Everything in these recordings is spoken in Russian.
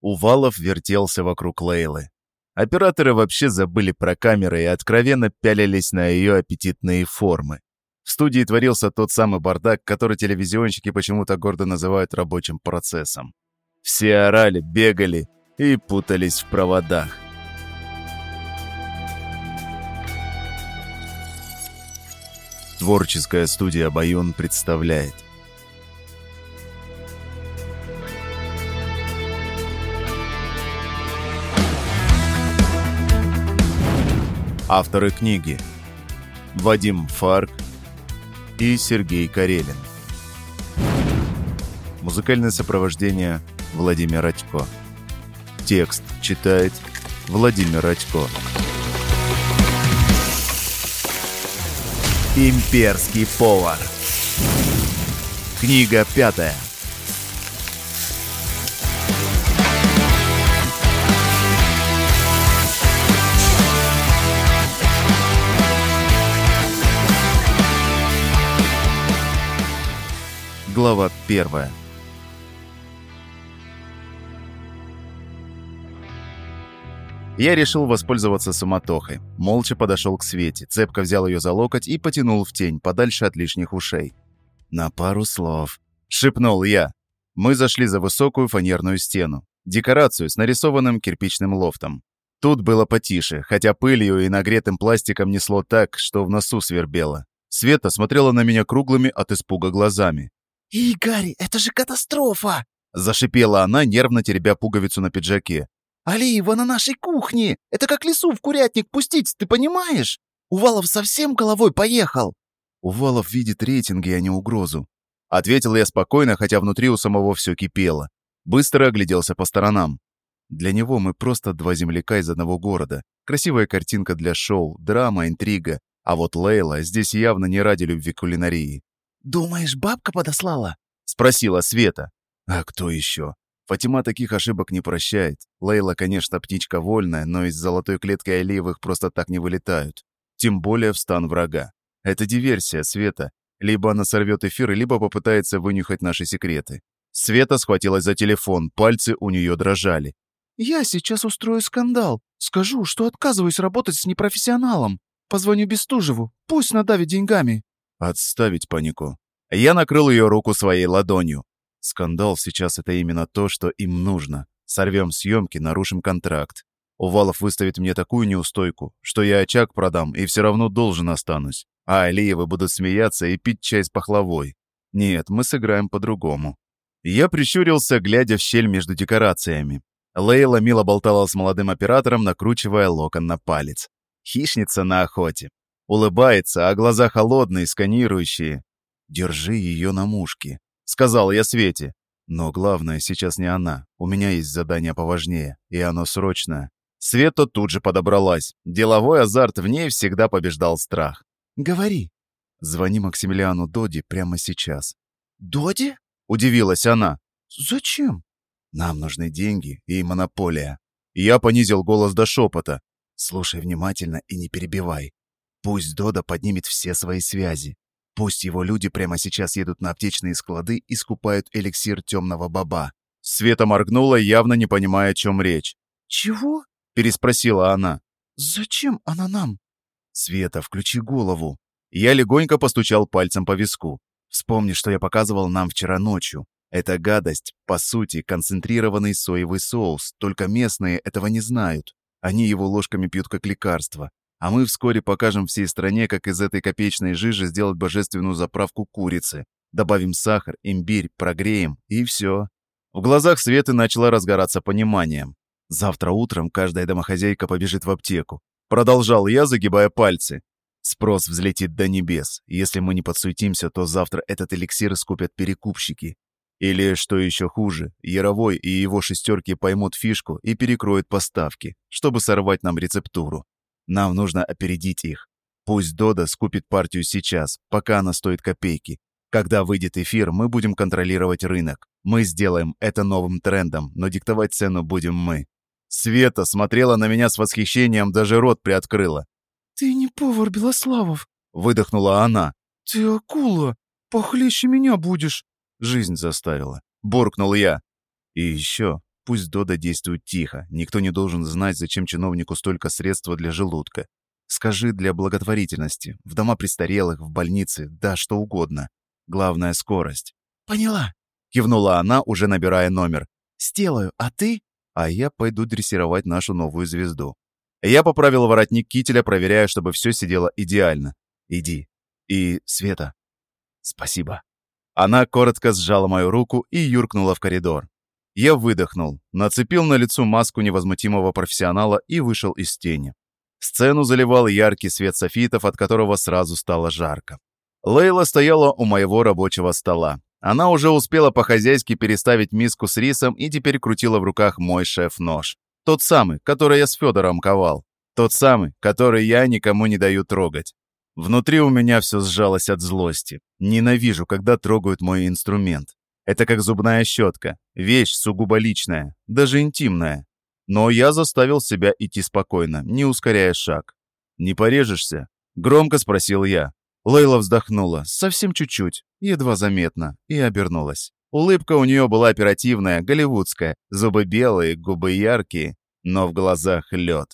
Увалов вертелся вокруг Лейлы. Операторы вообще забыли про камеры и откровенно пялились на ее аппетитные формы. В студии творился тот самый бардак, который телевизионщики почему-то гордо называют рабочим процессом. Все орали, бегали и путались в проводах. Творческая студия «Баюн» представляет Авторы книги Вадим Фарк и Сергей Карелин Музыкальное сопровождение Владимир Радько Текст читает Владимир Радько Имперский повар. Книга пятая. Глава первая. Я решил воспользоваться суматохой. Молча подошел к Свете, цепко взял ее за локоть и потянул в тень, подальше от лишних ушей. «На пару слов», — шепнул я. Мы зашли за высокую фанерную стену. Декорацию с нарисованным кирпичным лофтом. Тут было потише, хотя пылью и нагретым пластиком несло так, что в носу свербело. Света смотрела на меня круглыми от испуга глазами. «Игорь, это же катастрофа!» Зашипела она, нервно теребя пуговицу на пиджаке. Алиева на нашей кухне! Это как лесу в курятник пустить, ты понимаешь? Увалов совсем головой поехал!» «Увалов видит рейтинги, а не угрозу», — ответил я спокойно, хотя внутри у самого все кипело. Быстро огляделся по сторонам. Для него мы просто два земляка из одного города. Красивая картинка для шоу, драма, интрига. А вот Лейла здесь явно не ради любви к кулинарии. «Думаешь, бабка подослала?» — спросила Света. «А кто еще? Фатима таких ошибок не прощает. Лейла, конечно, птичка вольная, но из золотой клетки Алиевых просто так не вылетают. Тем более в стан врага. Это диверсия, Света. Либо она сорвет эфир, либо попытается вынюхать наши секреты. Света схватилась за телефон, пальцы у нее дрожали. «Я сейчас устрою скандал. Скажу, что отказываюсь работать с непрофессионалом. Позвоню Бестужеву, пусть надавит деньгами». «Отставить панику». Я накрыл ее руку своей ладонью. Скандал сейчас это именно то, что им нужно. Сорвем съемки, нарушим контракт. Увалов выставит мне такую неустойку, что я очаг продам и все равно должен останусь. А Алиевы будут смеяться и пить чай с пахлавой. Нет, мы сыграем по-другому. Я прищурился, глядя в щель между декорациями. Лейла мило болтала с молодым оператором, накручивая локон на палец. Хищница на охоте. Улыбается, а глаза холодные, сканирующие. Держи ее на мушке сказал я Свете. Но главное сейчас не она. У меня есть задание поважнее, и оно срочное. Света тут же подобралась. Деловой азарт в ней всегда побеждал страх. «Говори». «Звони Максимилиану Доди прямо сейчас». «Доди?» — удивилась она. «Зачем?» «Нам нужны деньги и монополия». Я понизил голос до шепота. «Слушай внимательно и не перебивай. Пусть Дода поднимет все свои связи. Пусть его люди прямо сейчас едут на аптечные склады и скупают эликсир темного баба. Света моргнула, явно не понимая, о чем речь. «Чего?» – переспросила она. «Зачем она нам?» «Света, включи голову». Я легонько постучал пальцем по виску. «Вспомни, что я показывал нам вчера ночью. Эта гадость, по сути, концентрированный соевый соус, только местные этого не знают. Они его ложками пьют как лекарство. А мы вскоре покажем всей стране, как из этой копеечной жижи сделать божественную заправку курицы. Добавим сахар, имбирь, прогреем, и все. В глазах Светы начало разгораться пониманием. Завтра утром каждая домохозяйка побежит в аптеку. Продолжал я, загибая пальцы. Спрос взлетит до небес. Если мы не подсуетимся, то завтра этот эликсир скупят перекупщики. Или, что еще хуже, Яровой и его шестерки поймут фишку и перекроют поставки, чтобы сорвать нам рецептуру. Нам нужно опередить их. Пусть Дода скупит партию сейчас, пока она стоит копейки. Когда выйдет эфир, мы будем контролировать рынок. Мы сделаем это новым трендом, но диктовать цену будем мы. Света смотрела на меня с восхищением, даже рот приоткрыла. «Ты не повар, Белославов!» — выдохнула она. «Ты акула! Похлеще меня будешь!» Жизнь заставила. Буркнул я. И еще, Пусть Дода действует тихо. Никто не должен знать, зачем чиновнику столько средства для желудка. Скажи для благотворительности. В дома престарелых, в больнице, да, что угодно. Главное — скорость. «Поняла», — кивнула она, уже набирая номер. «Сделаю, а ты?» А я пойду дрессировать нашу новую звезду. Я поправил воротник кителя, проверяя, чтобы все сидело идеально. Иди. И, Света, спасибо. Она коротко сжала мою руку и юркнула в коридор. Я выдохнул, нацепил на лицо маску невозмутимого профессионала и вышел из тени. Сцену заливал яркий свет софитов, от которого сразу стало жарко. Лейла стояла у моего рабочего стола. Она уже успела по-хозяйски переставить миску с рисом и теперь крутила в руках мой шеф-нож. Тот самый, который я с Федором ковал. Тот самый, который я никому не даю трогать. Внутри у меня все сжалось от злости. Ненавижу, когда трогают мой инструмент. Это как зубная щетка. Вещь сугубо личная, даже интимная. Но я заставил себя идти спокойно, не ускоряя шаг. «Не порежешься?» — громко спросил я. Лейла вздохнула, совсем чуть-чуть, едва заметно, и обернулась. Улыбка у нее была оперативная, голливудская, зубы белые, губы яркие, но в глазах лед.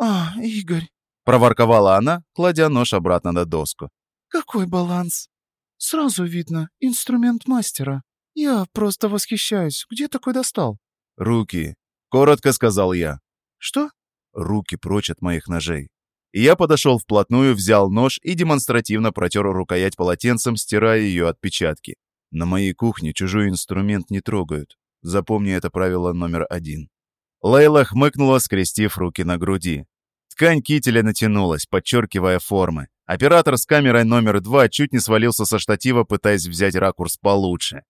«А, Игорь», — проворковала она, кладя нож обратно на доску. «Какой баланс? Сразу видно, инструмент мастера. Я просто восхищаюсь. Где такой достал?» «Руки», — коротко сказал я. «Что?» «Руки прочь от моих ножей». Я подошел вплотную, взял нож и демонстративно протер рукоять полотенцем, стирая ее отпечатки. На моей кухне чужой инструмент не трогают. Запомни это правило номер один. Лейла хмыкнула, скрестив руки на груди. Ткань кителя натянулась, подчеркивая формы. Оператор с камерой номер два чуть не свалился со штатива, пытаясь взять ракурс получше.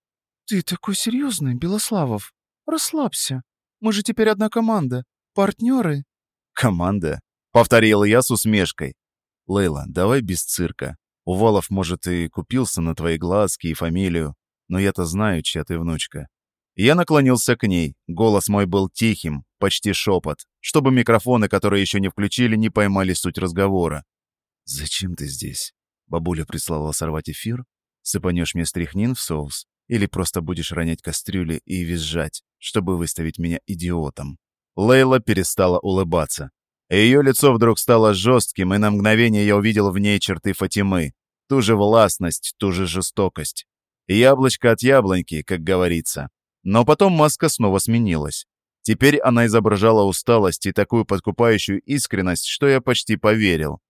«Ты такой серьезный, Белославов. Расслабься. Мы же теперь одна команда. Партнеры». «Команда?» — повторил я с усмешкой. «Лейла, давай без цирка. Увалов, может, и купился на твои глазки и фамилию, но я-то знаю, чья ты внучка». Я наклонился к ней. Голос мой был тихим, почти шепот, чтобы микрофоны, которые еще не включили, не поймали суть разговора. «Зачем ты здесь?» Бабуля прислала сорвать эфир. Сыпанешь мне стряхнин в соус? Или просто будешь ронять кастрюли и визжать, чтобы выставить меня идиотом?» Лейла перестала улыбаться. Ее лицо вдруг стало жестким, и на мгновение я увидел в ней черты Фатимы. Ту же властность, ту же жестокость. Яблочко от яблоньки, как говорится. Но потом маска снова сменилась. Теперь она изображала усталость и такую подкупающую искренность, что я почти поверил.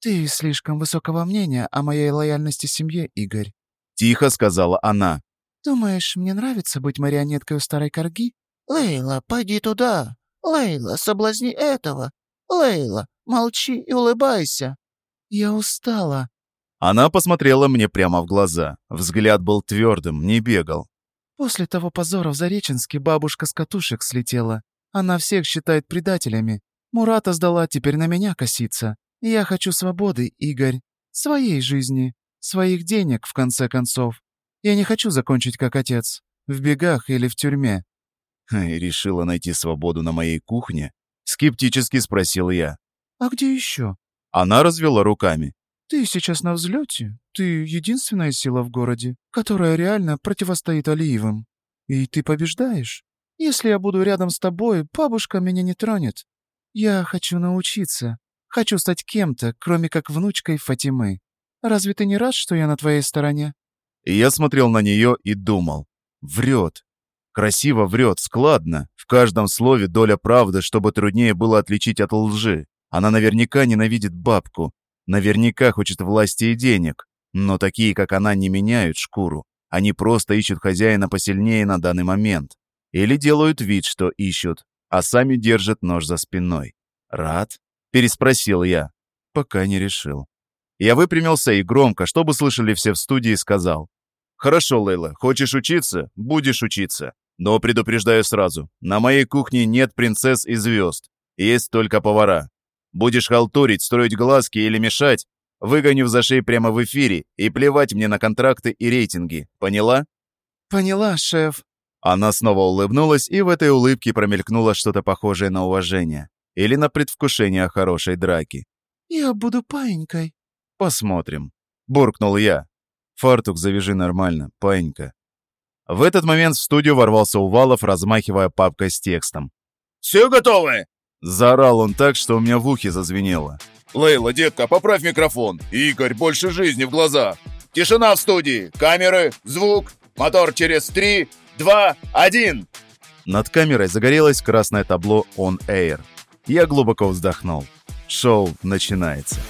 «Ты слишком высокого мнения о моей лояльности семье, Игорь», — тихо сказала она. «Думаешь, мне нравится быть марионеткой у старой корги?» «Лейла, пойди туда! Лейла, соблазни этого! Лейла, молчи и улыбайся!» «Я устала!» Она посмотрела мне прямо в глаза. Взгляд был твердым, не бегал. После того позора в Зареченске бабушка с катушек слетела. Она всех считает предателями. Мурата сдала, теперь на меня косится. Я хочу свободы, Игорь. Своей жизни. Своих денег, в конце концов. Я не хочу закончить как отец. В бегах или в тюрьме. И решила найти свободу на моей кухне? Скептически спросил я. А где еще? Она развела руками. Ты сейчас на взлете. Ты единственная сила в городе, которая реально противостоит Алиевым. И ты побеждаешь. Если я буду рядом с тобой, бабушка меня не тронет. Я хочу научиться. Хочу стать кем-то, кроме как внучкой Фатимы. Разве ты не рад, что я на твоей стороне?» И я смотрел на нее и думал. Врет. Красиво врет, складно. В каждом слове доля правды, чтобы труднее было отличить от лжи. Она наверняка ненавидит бабку, Наверняка хочет власти и денег, но такие, как она, не меняют шкуру. Они просто ищут хозяина посильнее на данный момент. Или делают вид, что ищут, а сами держат нож за спиной. «Рад?» – переспросил я. Пока не решил. Я выпрямился и громко, чтобы слышали все в студии, сказал. «Хорошо, Лейла, хочешь учиться? Будешь учиться. Но предупреждаю сразу, на моей кухне нет принцесс и звезд. Есть только повара. Будешь халтурить, строить глазки или мешать, выгоню в зашей прямо в эфире и плевать мне на контракты и рейтинги. Поняла?» «Поняла, шеф». Она снова улыбнулась, и в этой улыбке промелькнуло что-то похожее на уважение или на предвкушение хорошей драки. «Я буду паинькой». «Посмотрим», — буркнул я. «Фартук завяжи нормально, паинька». В этот момент в студию ворвался Увалов, размахивая папкой с текстом. «Все готовы?» Заорал он так, что у меня в ухе зазвенело. «Лейла, детка, поправь микрофон. Игорь, больше жизни в глазах. Тишина в студии. Камеры, звук. Мотор через три, два, один». Над камерой загорелось красное табло «On Air». Я глубоко вздохнул. Шоу начинается.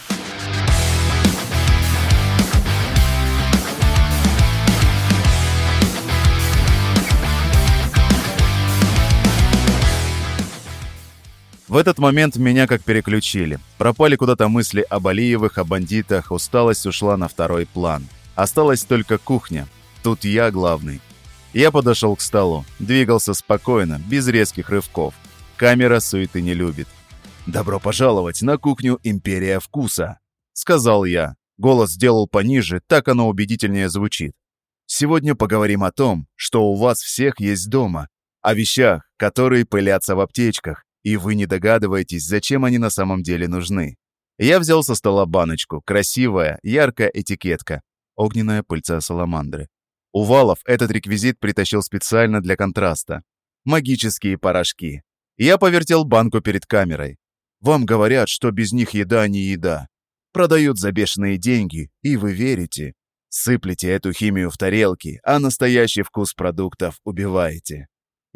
В этот момент меня как переключили. Пропали куда-то мысли об Алиевых, о бандитах, усталость ушла на второй план. Осталась только кухня. Тут я главный. Я подошел к столу, двигался спокойно, без резких рывков. Камера суеты не любит. «Добро пожаловать на кухню «Империя вкуса», — сказал я. Голос сделал пониже, так оно убедительнее звучит. «Сегодня поговорим о том, что у вас всех есть дома, о вещах, которые пылятся в аптечках, и вы не догадываетесь, зачем они на самом деле нужны. Я взял со стола баночку, красивая, яркая этикетка, огненная пыльца саламандры. Увалов этот реквизит притащил специально для контраста. Магические порошки. Я повертел банку перед камерой. Вам говорят, что без них еда не еда. Продают за бешеные деньги, и вы верите. Сыплете эту химию в тарелки, а настоящий вкус продуктов убиваете.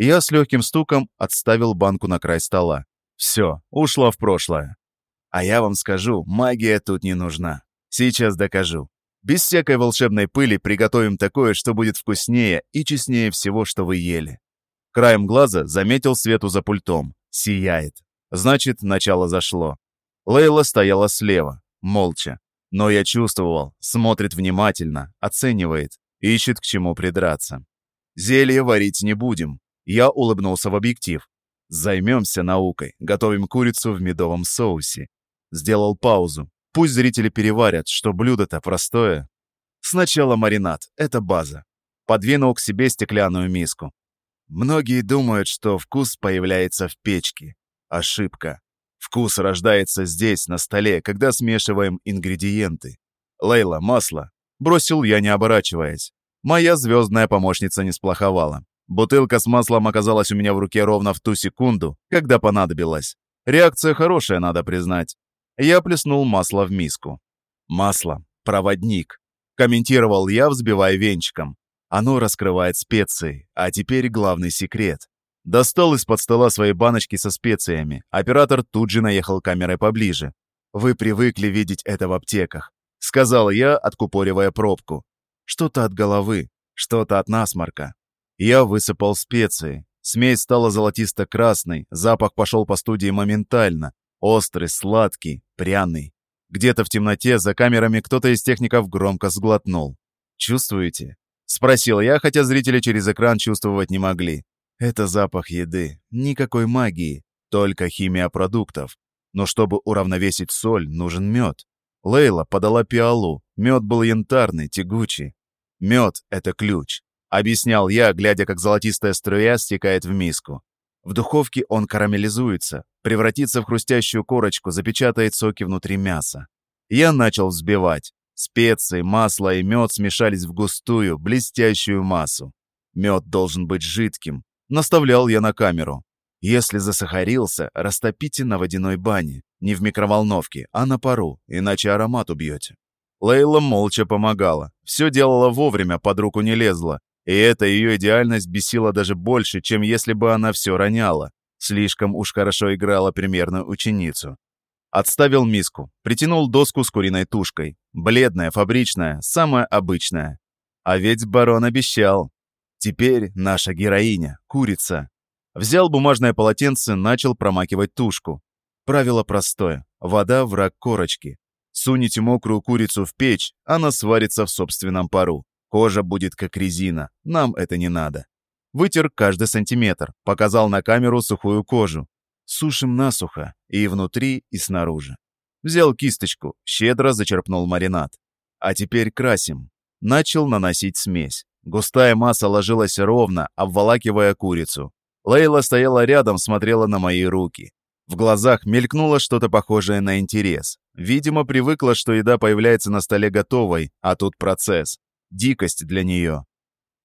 Я с легким стуком отставил банку на край стола. Все, ушла в прошлое. А я вам скажу, магия тут не нужна. Сейчас докажу. Без всякой волшебной пыли приготовим такое, что будет вкуснее и честнее всего, что вы ели. Краем глаза заметил свету за пультом. Сияет. Значит, начало зашло. Лейла стояла слева, молча. Но я чувствовал, смотрит внимательно, оценивает, ищет к чему придраться. Зелье варить не будем. Я улыбнулся в объектив. Займемся наукой, готовим курицу в медовом соусе. Сделал паузу. Пусть зрители переварят, что блюдо-то простое. Сначала маринад, это база. Подвинул к себе стеклянную миску. Многие думают, что вкус появляется в печке. Ошибка. Вкус рождается здесь, на столе, когда смешиваем ингредиенты. Лейла, масло. Бросил я, не оборачиваясь. Моя звездная помощница не сплоховала. Бутылка с маслом оказалась у меня в руке ровно в ту секунду, когда понадобилось. Реакция хорошая, надо признать. Я плеснул масло в миску. Масло. Проводник. Комментировал я, взбивая венчиком. Оно раскрывает специи. А теперь главный секрет. Достал из-под стола свои баночки со специями. Оператор тут же наехал камерой поближе. «Вы привыкли видеть это в аптеках», — сказал я, откупоривая пробку. «Что-то от головы, что-то от насморка. Я высыпал специи. Смесь стала золотисто-красной, запах пошел по студии моментально. Острый, сладкий, пряный. Где-то в темноте за камерами кто-то из техников громко сглотнул. «Чувствуете?» — спросил я, хотя зрители через экран чувствовать не могли. «Это запах еды. Никакой магии. Только химия продуктов. Но чтобы уравновесить соль, нужен мед. Лейла подала пиалу. Мед был янтарный, тягучий. Мед — это ключ. Объяснял я, глядя, как золотистая струя стекает в миску. В духовке он карамелизуется, превратится в хрустящую корочку, запечатает соки внутри мяса. Я начал взбивать. Специи, масло и мед смешались в густую, блестящую массу. Мед должен быть жидким. Наставлял я на камеру. Если засахарился, растопите на водяной бане. Не в микроволновке, а на пару, иначе аромат убьете. Лейла молча помогала. Все делала вовремя, под руку не лезла. И эта ее идеальность бесила даже больше, чем если бы она все роняла. Слишком уж хорошо играла примерную ученицу. Отставил миску, притянул доску с куриной тушкой. Бледная, фабричная, самая обычная. А ведь барон обещал. Теперь наша героиня, курица. Взял бумажное полотенце, начал промакивать тушку. Правило простое. Вода – враг корочки. Суните мокрую курицу в печь, она сварится в собственном пару. Кожа будет как резина, нам это не надо. Вытер каждый сантиметр, показал на камеру сухую кожу. Сушим насухо, и внутри, и снаружи. Взял кисточку, щедро зачерпнул маринад. А теперь красим. Начал наносить смесь. Густая масса ложилась ровно, обволакивая курицу. Лейла стояла рядом, смотрела на мои руки. В глазах мелькнуло что-то похожее на интерес. Видимо, привыкла, что еда появляется на столе готовой, а тут процесс. Дикость для нее.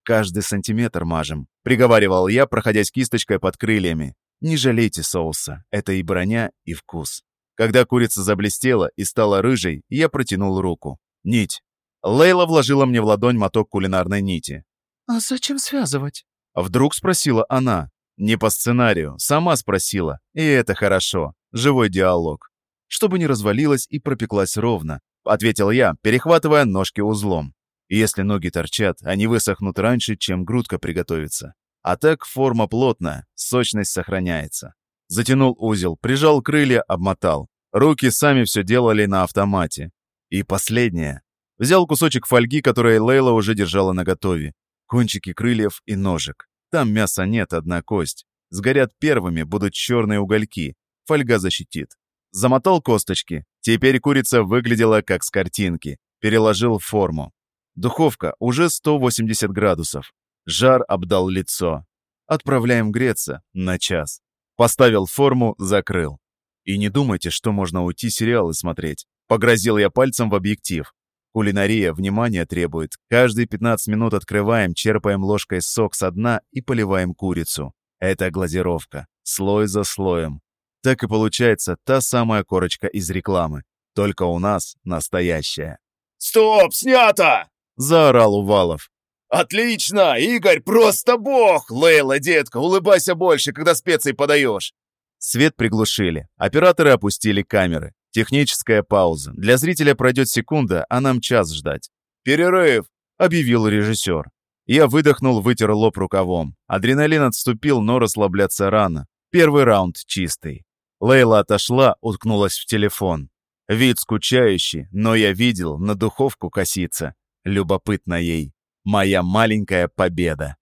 Каждый сантиметр мажем», — приговаривал я, проходясь кисточкой под крыльями. «Не жалейте соуса, это и броня, и вкус». Когда курица заблестела и стала рыжей, я протянул руку. Нить. Лейла вложила мне в ладонь моток кулинарной нити. «А зачем связывать?» Вдруг спросила она. Не по сценарию, сама спросила. И это хорошо. Живой диалог. Чтобы не развалилась и пропеклась ровно, ответил я, перехватывая ножки узлом. Если ноги торчат, они высохнут раньше, чем грудка приготовится. А так форма плотная, сочность сохраняется. Затянул узел, прижал крылья, обмотал. Руки сами все делали на автомате. И последнее. Взял кусочек фольги, который Лейла уже держала наготове. Кончики крыльев и ножек. Там мяса нет, одна кость. Сгорят первыми, будут черные угольки. Фольга защитит. Замотал косточки. Теперь курица выглядела как с картинки. Переложил форму. Духовка уже 180 градусов. Жар обдал лицо. Отправляем греться на час. Поставил форму, закрыл. И не думайте, что можно уйти сериалы смотреть. Погрозил я пальцем в объектив. Кулинария внимания требует. Каждые 15 минут открываем, черпаем ложкой сок со дна и поливаем курицу. Это глазировка. Слой за слоем. Так и получается та самая корочка из рекламы. Только у нас настоящая. «Стоп, снято!» — заорал Увалов. «Отлично! Игорь просто бог! Лейла, детка, улыбайся больше, когда специи подаешь!» Свет приглушили. Операторы опустили камеры. Техническая пауза. Для зрителя пройдет секунда, а нам час ждать. «Перерыв!» — объявил режиссер. Я выдохнул, вытер лоб рукавом. Адреналин отступил, но расслабляться рано. Первый раунд чистый. Лейла отошла, уткнулась в телефон. Вид скучающий, но я видел, на духовку косится. Любопытно ей. Моя маленькая победа.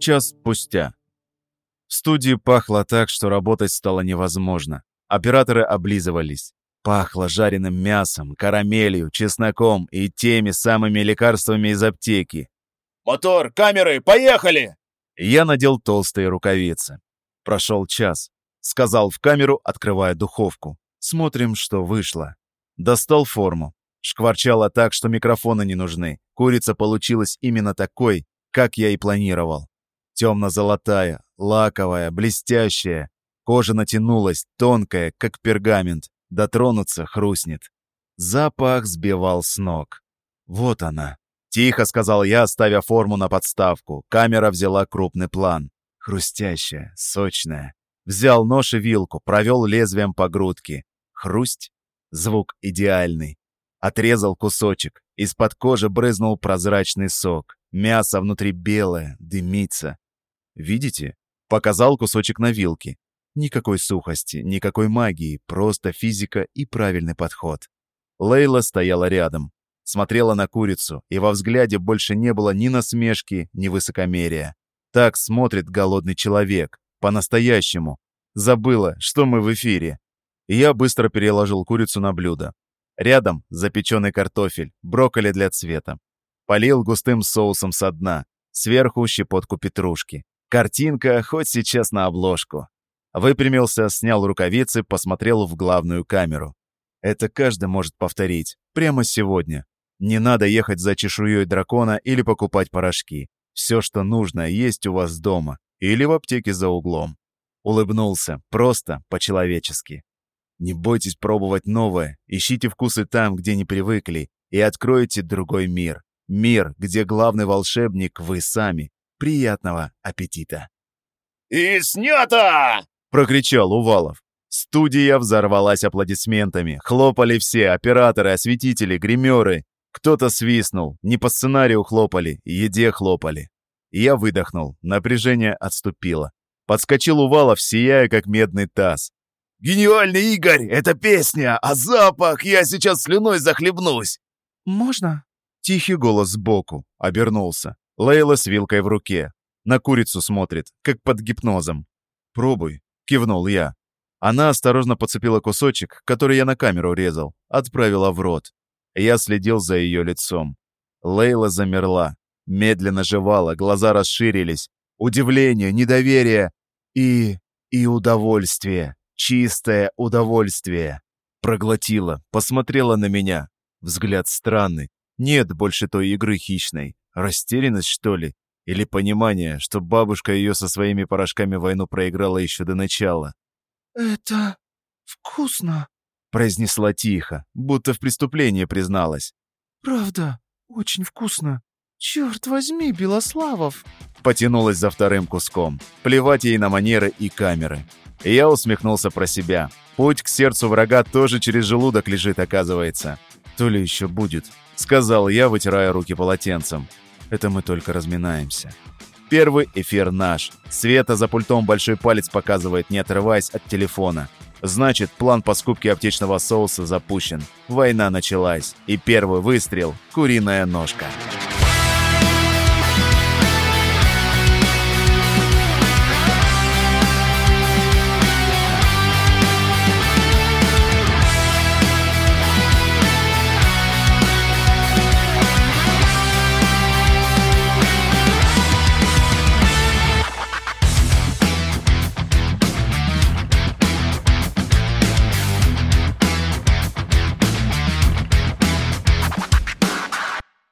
Час спустя. В студии пахло так, что работать стало невозможно. Операторы облизывались. Пахло жареным мясом, карамелью, чесноком и теми самыми лекарствами из аптеки. «Мотор, камеры, поехали!» Я надел толстые рукавицы. Прошел час. Сказал в камеру, открывая духовку. Смотрим, что вышло. Достал форму. Шкварчало так, что микрофоны не нужны. Курица получилась именно такой, как я и планировал. Темно-золотая, лаковая, блестящая. Кожа натянулась, тонкая, как пергамент. Дотронуться хрустнет. Запах сбивал с ног. Вот она. Тихо сказал я, ставя форму на подставку. Камера взяла крупный план. Хрустящая, сочная. Взял нож и вилку, провел лезвием по грудке. Хрусть. Звук идеальный. Отрезал кусочек. Из-под кожи брызнул прозрачный сок. Мясо внутри белое, дымится. Видите? Показал кусочек на вилке. Никакой сухости, никакой магии, просто физика и правильный подход. Лейла стояла рядом, смотрела на курицу, и во взгляде больше не было ни насмешки, ни высокомерия. Так смотрит голодный человек, по-настоящему. Забыла, что мы в эфире. И я быстро переложил курицу на блюдо. Рядом запеченный картофель, брокколи для цвета. Полил густым соусом со дна, сверху щепотку петрушки. Картинка хоть сейчас на обложку. Выпрямился, снял рукавицы, посмотрел в главную камеру. Это каждый может повторить. Прямо сегодня. Не надо ехать за чешуей дракона или покупать порошки. Все, что нужно, есть у вас дома. Или в аптеке за углом. Улыбнулся. Просто, по-человечески. Не бойтесь пробовать новое. Ищите вкусы там, где не привыкли. И откроете другой мир. Мир, где главный волшебник вы сами. Приятного аппетита!» «И снято!» — прокричал Увалов. Студия взорвалась аплодисментами. Хлопали все, операторы, осветители, гримеры. Кто-то свистнул, не по сценарию хлопали, еде хлопали. Я выдохнул, напряжение отступило. Подскочил Увалов, сияя, как медный таз. «Гениальный Игорь! Это песня! А запах! Я сейчас слюной захлебнусь!» «Можно?» Тихий голос сбоку. Обернулся. Лейла с вилкой в руке. На курицу смотрит, как под гипнозом. «Пробуй», — кивнул я. Она осторожно подцепила кусочек, который я на камеру резал, отправила в рот. Я следил за ее лицом. Лейла замерла, медленно жевала, глаза расширились. Удивление, недоверие и... и удовольствие. Чистое удовольствие. Проглотила, посмотрела на меня. Взгляд странный. Нет больше той игры хищной. Растерянность, что ли? Или понимание, что бабушка ее со своими порошками войну проиграла еще до начала? «Это вкусно», — произнесла тихо, будто в преступлении призналась. «Правда, очень вкусно. Черт возьми, Белославов!» Потянулась за вторым куском. Плевать ей на манеры и камеры. Я усмехнулся про себя. Путь к сердцу врага тоже через желудок лежит, оказывается. То ли еще будет, сказал я, вытирая руки полотенцем. Это мы только разминаемся. Первый эфир наш. Света за пультом большой палец показывает, не отрываясь от телефона. Значит, план по скупке аптечного соуса запущен. Война началась. И первый выстрел – куриная ножка.